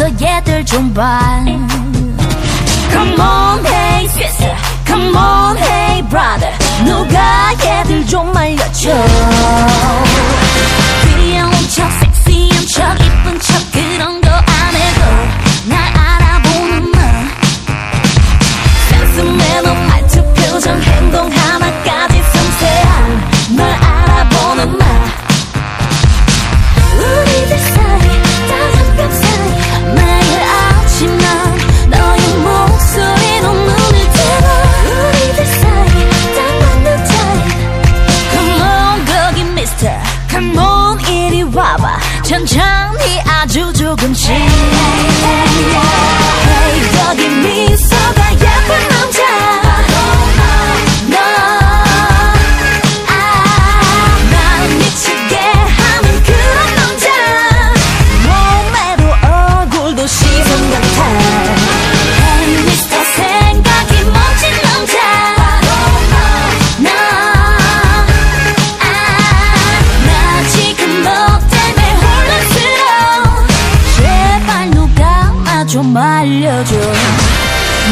이리 와서 얘들 좀봐 Come on 거기 mister Come on 이리 와봐. 천천히 아주 조금씩 알려줘.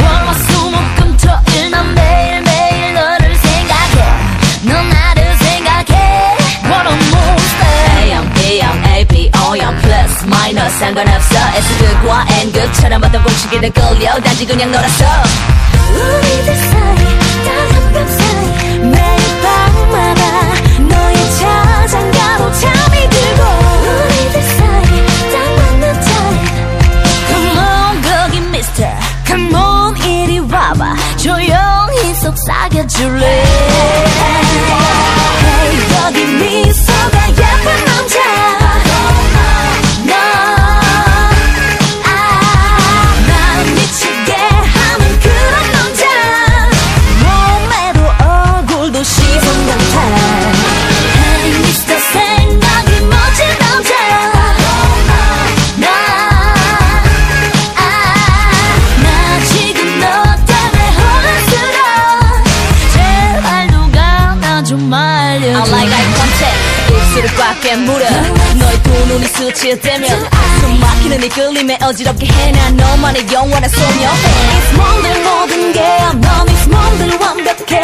월화수목금토일 난 매일매일 너를 생각해. 넌 나를 생각해. What a monster. A형 B형 A B O형 플러스 마이너스 상관없어. S 극과 N 극처럼 어떤 공식에도 끌려. 단지 그냥 놀았어. 우리들 사이 따뜻한 사이. 매일 mister Come on 이리 와봐. 조용히 속삭여줄래 contact 입술을 꽉 깨물어. 너의 두 눈이 스치듯대면 숨 막히는 이 끌림에 어지럽게 해난 너만의 영원한 소녀 It's 몸들 모든 게넌 It's 몸들 완벽해.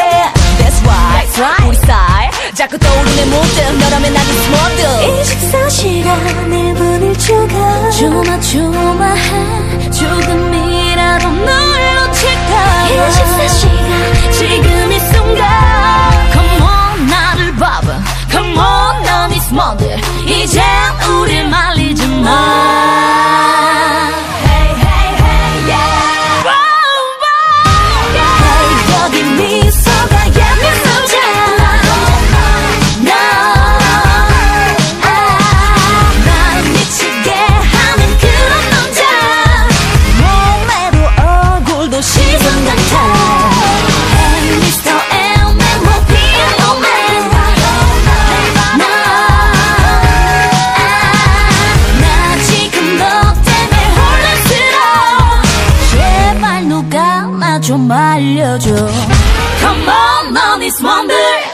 That's right. 우리 사이 자꾸 떠오르는 모습 너라면 나는 small 24시간 1분을 추가. 조마조마 좀 알려줘 Come on, on is wonder